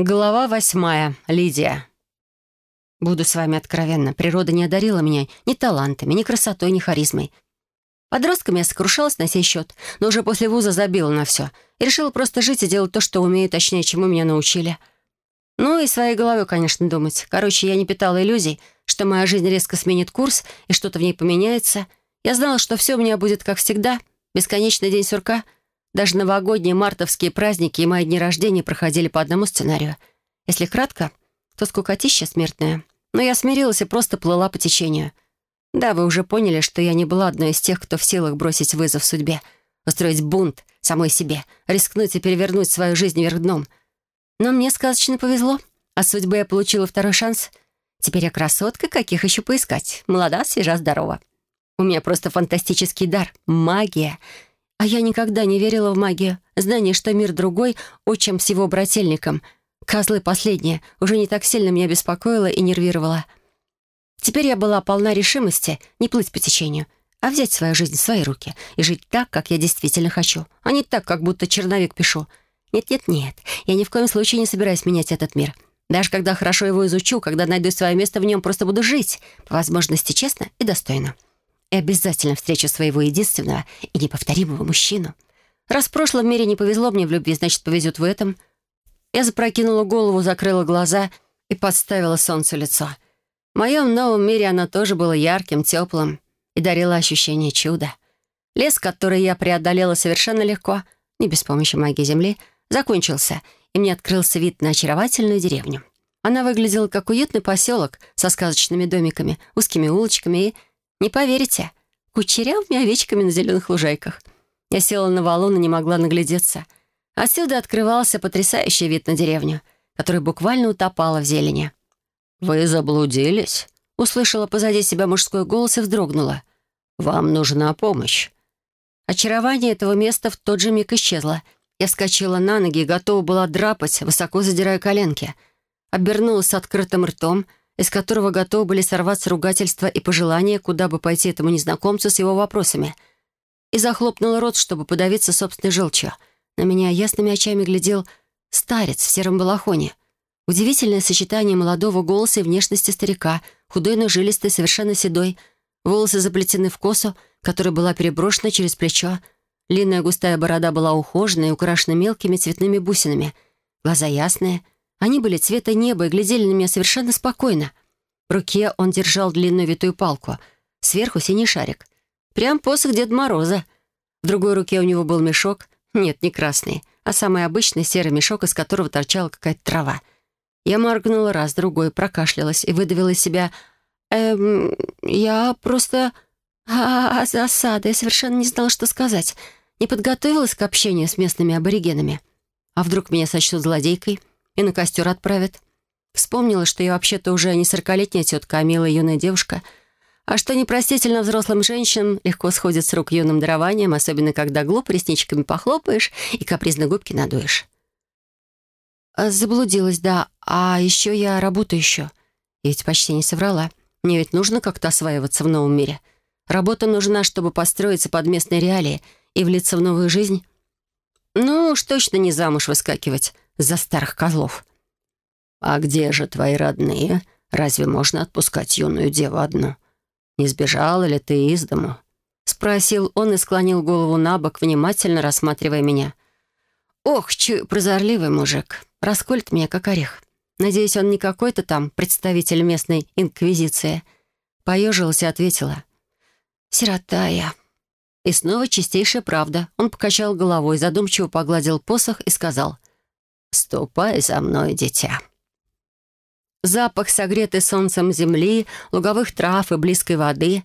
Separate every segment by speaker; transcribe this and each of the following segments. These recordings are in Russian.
Speaker 1: Глава восьмая. Лидия. Буду с вами откровенна. Природа не одарила меня ни талантами, ни красотой, ни харизмой. Подростками я сокрушалась на сей счет, но уже после вуза забила на все и решила просто жить и делать то, что умею, точнее, чему меня научили. Ну и своей головой, конечно, думать. Короче, я не питала иллюзий, что моя жизнь резко сменит курс и что-то в ней поменяется. Я знала, что все у меня будет как всегда. Бесконечный день сурка — даже новогодние мартовские праздники и мои дни рождения проходили по одному сценарию. Если кратко, то скукотища смертная. Но я смирилась и просто плыла по течению. Да, вы уже поняли, что я не была одной из тех, кто в силах бросить вызов судьбе, устроить бунт самой себе, рискнуть и перевернуть свою жизнь вверх дном. Но мне сказочно повезло. От судьбы я получила второй шанс. Теперь я красотка, каких еще поискать. Молода, свежа, здорова. У меня просто фантастический дар — магия — а я никогда не верила в магию. Знание, что мир другой, отчим с его брательником. Козлы последние уже не так сильно меня беспокоило и нервировало. Теперь я была полна решимости не плыть по течению, а взять свою жизнь в свои руки и жить так, как я действительно хочу, а не так, как будто черновик пишу. Нет-нет-нет, я ни в коем случае не собираюсь менять этот мир. Даже когда хорошо его изучу, когда найду свое место в нем, просто буду жить, по возможности честно и достойно и обязательно встречу своего единственного и неповторимого мужчину. Раз в прошлом мире не повезло мне в любви, значит, повезет в этом. Я запрокинула голову, закрыла глаза и подставила солнцу лицо. В моем новом мире оно тоже было ярким, теплым и дарило ощущение чуда. Лес, который я преодолела совершенно легко, не без помощи магии Земли, закончился, и мне открылся вид на очаровательную деревню. Она выглядела как уютный поселок со сказочными домиками, узкими улочками и не поверите, кучерявыми овечками на зеленых лужайках. Я села на валун и не могла наглядеться. Отсюда открывался потрясающий вид на деревню, которая буквально утопала в зелени. «Вы заблудились?» — услышала позади себя мужской голос и вздрогнула. «Вам нужна помощь». Очарование этого места в тот же миг исчезло. Я вскочила на ноги и готова была драпать, высоко задирая коленки. Обернулась открытым ртом — из которого готовы были сорваться ругательства и пожелания, куда бы пойти этому незнакомцу с его вопросами. И захлопнула рот, чтобы подавиться собственной желчью. На меня ясными очами глядел старец в сером балахоне. Удивительное сочетание молодого голоса и внешности старика, худой, но жилистый, совершенно седой. Волосы заплетены в косу, которая была переброшена через плечо. Длинная густая борода была ухожена и украшена мелкими цветными бусинами. Глаза ясные — они были цвета неба и глядели на меня совершенно спокойно. В руке он держал длинную витую палку. Сверху синий шарик. Прям посох Деда Мороза. В другой руке у него был мешок. Нет, не красный, а самый обычный серый мешок, из которого торчала какая-то трава. Я моргнула раз, другой, прокашлялась и выдавила из себя... «Эм, я просто... А, засада, я совершенно не знала, что сказать. Не подготовилась к общению с местными аборигенами. А вдруг меня сочтут злодейкой?» И на костер отправят. Вспомнила, что я вообще-то уже не сорокалетняя тетка, а милая юная девушка, а что непростительно взрослым женщинам легко сходит с рук юным дарованием, особенно когда глупо ресничками похлопаешь и капризно губки надуешь. А, заблудилась, да. А еще я работаю еще. И ведь почти не соврала. Мне ведь нужно как-то осваиваться в новом мире. Работа нужна, чтобы построиться под местные реалии и влиться в новую жизнь. Ну уж точно не замуж выскакивать за старых козлов. «А где же твои родные? Разве можно отпускать юную деву одну? Не сбежала ли ты из дому?» Спросил он и склонил голову на бок, внимательно рассматривая меня. «Ох, чую, прозорливый мужик. Расколет меня, как орех. Надеюсь, он не какой-то там представитель местной инквизиции». Поежилась и ответила. «Сирота я». И снова чистейшая правда. Он покачал головой, задумчиво погладил посох и сказал. «Ступай за мной, дитя». Запах согретой солнцем земли, луговых трав и близкой воды.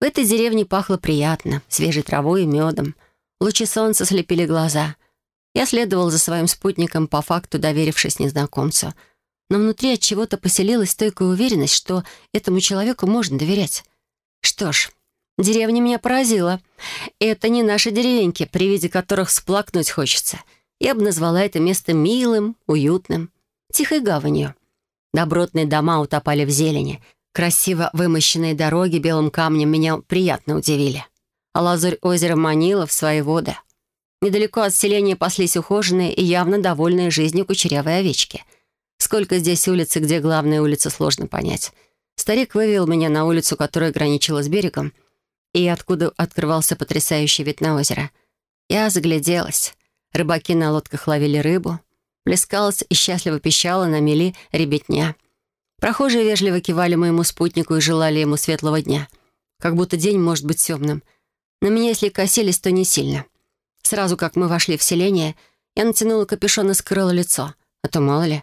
Speaker 1: В этой деревне пахло приятно, свежей травой и медом. Лучи солнца слепили глаза. Я следовал за своим спутником, по факту доверившись незнакомцу. Но внутри от чего-то поселилась стойкая уверенность, что этому человеку можно доверять. Что ж, деревня меня поразила. Это не наши деревеньки, при виде которых сплакнуть хочется — я бы назвала это место милым, уютным, тихой гаванью. Добротные дома утопали в зелени. Красиво вымощенные дороги белым камнем меня приятно удивили. А лазурь озера манила в свои воды. Недалеко от селения паслись ухоженные и явно довольные жизнью кучерявые овечки. Сколько здесь улиц и где главная улица, сложно понять. Старик вывел меня на улицу, которая граничила с берегом, и откуда открывался потрясающий вид на озеро. Я загляделась. Рыбаки на лодках ловили рыбу. Плескалась и счастливо пищала на мели ребятня. Прохожие вежливо кивали моему спутнику и желали ему светлого дня. Как будто день может быть темным. На меня, если косились, то не сильно. Сразу как мы вошли в селение, я натянула капюшон и скрыла лицо. А то мало ли.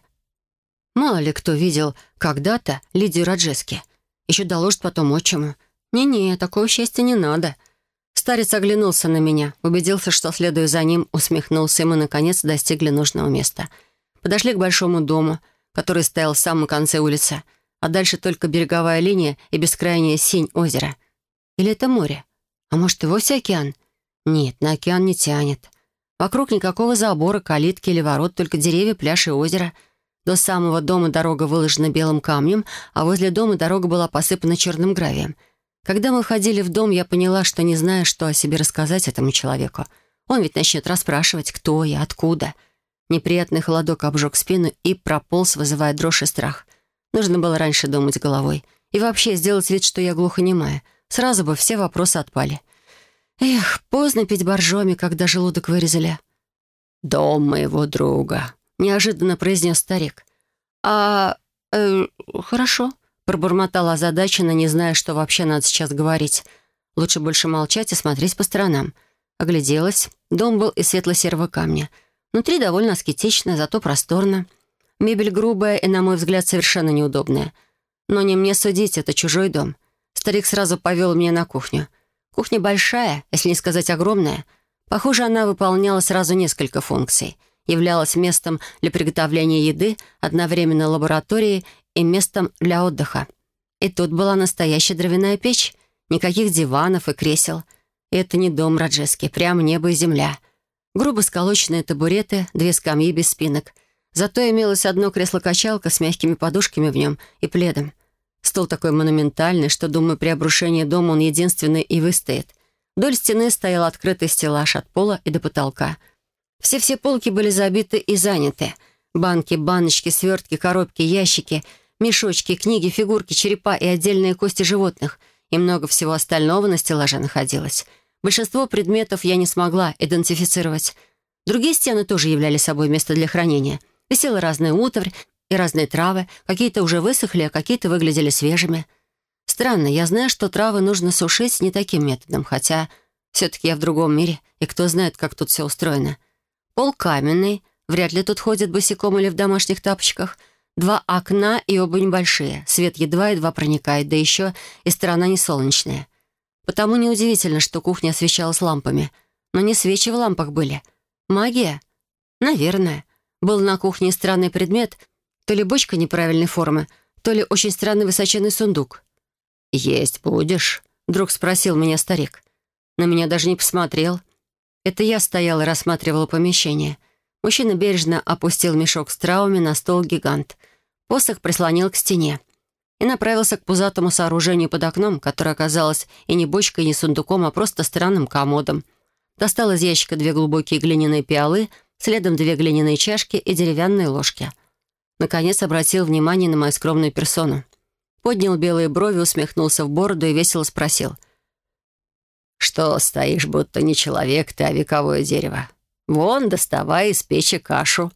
Speaker 1: Мало ли кто видел когда-то Лидию Раджески. Еще доложит потом отчиму. Не-не, такого счастья не надо. Старец оглянулся на меня, убедился, что, следуя за ним, усмехнулся, и мы, наконец, достигли нужного места. Подошли к большому дому, который стоял в самом конце улицы, а дальше только береговая линия и бескрайняя синь озера. Или это море? А может, и вовсе океан? Нет, на океан не тянет. Вокруг никакого забора, калитки или ворот, только деревья, пляж и озеро — до самого дома дорога выложена белым камнем, а возле дома дорога была посыпана черным гравием. Когда мы входили в дом, я поняла, что не знаю, что о себе рассказать этому человеку. Он ведь начнет расспрашивать, кто я, откуда. Неприятный холодок обжег спину и прополз, вызывая дрожь и страх. Нужно было раньше думать головой. И вообще сделать вид, что я глухонемая. Сразу бы все вопросы отпали. Эх, поздно пить боржоми, когда желудок вырезали. «Дом моего друга», — неожиданно произнес старик. «А... Э, хорошо», — пробормотала озадаченно, не зная, что вообще надо сейчас говорить. Лучше больше молчать и смотреть по сторонам. Огляделась. Дом был из светло-серого камня. Внутри довольно аскетично, зато просторно. Мебель грубая и, на мой взгляд, совершенно неудобная. Но не мне судить, это чужой дом. Старик сразу повел меня на кухню. Кухня большая, если не сказать огромная. Похоже, она выполняла сразу несколько функций — являлась местом для приготовления еды, одновременно лабораторией и местом для отдыха. И тут была настоящая дровяная печь, никаких диванов и кресел. Это не дом Раджески, прямо небо и земля. Грубо сколоченные табуреты, две скамьи без спинок. Зато имелось одно кресло-качалка с мягкими подушками в нем и пледом. Стол такой монументальный, что, думаю, при обрушении дома он единственный и выстоит. Вдоль стены стоял открытый стеллаж от пола и до потолка — все-все полки были забиты и заняты. Банки, баночки, свертки, коробки, ящики, мешочки, книги, фигурки, черепа и отдельные кости животных. И много всего остального на стеллаже находилось. Большинство предметов я не смогла идентифицировать. Другие стены тоже являли собой место для хранения. Висела разная утварь и разные травы. Какие-то уже высохли, а какие-то выглядели свежими. Странно, я знаю, что травы нужно сушить не таким методом, хотя все-таки я в другом мире, и кто знает, как тут все устроено. Пол каменный, вряд ли тут ходят босиком или в домашних тапочках. Два окна и оба небольшие. Свет едва-едва проникает, да еще и сторона не солнечная. Потому неудивительно, что кухня освещалась лампами. Но не свечи в лампах были. Магия? Наверное. Был на кухне странный предмет, то ли бочка неправильной формы, то ли очень странный высоченный сундук. «Есть будешь?» — вдруг спросил меня старик. На меня даже не посмотрел. Это я стояла и рассматривала помещение. Мужчина бережно опустил мешок с травами на стол гигант. Посох прислонил к стене и направился к пузатому сооружению под окном, которое оказалось и не бочкой, и не сундуком, а просто странным комодом. Достал из ящика две глубокие глиняные пиалы, следом две глиняные чашки и деревянные ложки. Наконец обратил внимание на мою скромную персону. Поднял белые брови, усмехнулся в бороду и весело спросил — «Что стоишь, будто не человек ты, а вековое дерево? Вон, доставай из печи кашу».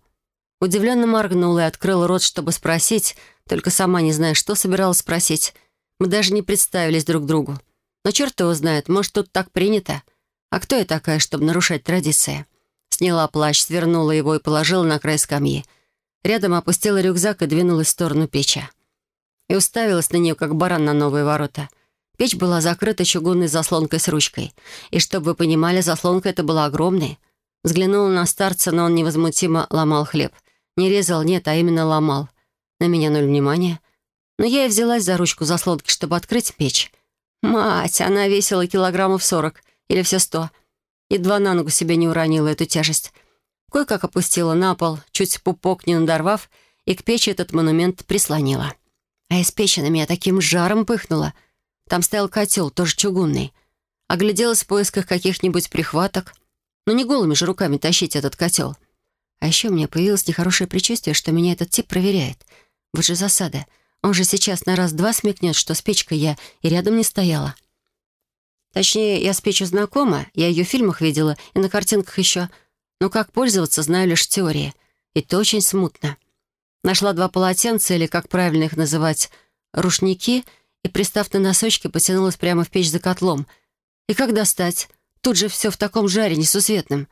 Speaker 1: Удивленно моргнула и открыла рот, чтобы спросить, только сама не зная, что собиралась спросить. Мы даже не представились друг другу. Но черт его знает, может, тут так принято. А кто я такая, чтобы нарушать традиции? Сняла плащ, свернула его и положила на край скамьи. Рядом опустила рюкзак и двинулась в сторону печи. И уставилась на нее, как баран на новые ворота — Печь была закрыта чугунной заслонкой с ручкой. И чтобы вы понимали, заслонка эта была огромной. Взглянула на старца, но он невозмутимо ломал хлеб. Не резал, нет, а именно ломал. На меня ноль внимания. Но я и взялась за ручку заслонки, чтобы открыть печь. Мать, она весила килограммов сорок. Или все сто. Едва на ногу себе не уронила эту тяжесть. Кое-как опустила на пол, чуть пупок не надорвав, и к печи этот монумент прислонила. А из печи на меня таким жаром пыхнуло — там стоял котел, тоже чугунный. Огляделась в поисках каких-нибудь прихваток. Но не голыми же руками тащить этот котел. А еще у меня появилось нехорошее предчувствие, что меня этот тип проверяет. Вот же засада. Он же сейчас на раз-два смекнет, что с печкой я и рядом не стояла. Точнее, я с печью знакома, я ее в фильмах видела и на картинках еще. Но как пользоваться, знаю лишь теории. И то очень смутно. Нашла два полотенца, или, как правильно их называть, рушники, и, пристав на носочки, потянулась прямо в печь за котлом. И как достать? Тут же все в таком жаре несусветном.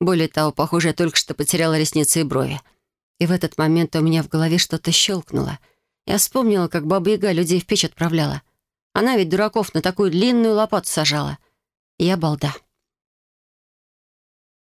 Speaker 1: Более того, похоже, я только что потеряла ресницы и брови. И в этот момент у меня в голове что-то щелкнуло. Я вспомнила, как Баба Яга людей в печь отправляла. Она ведь дураков на такую длинную лопату сажала. Я балда.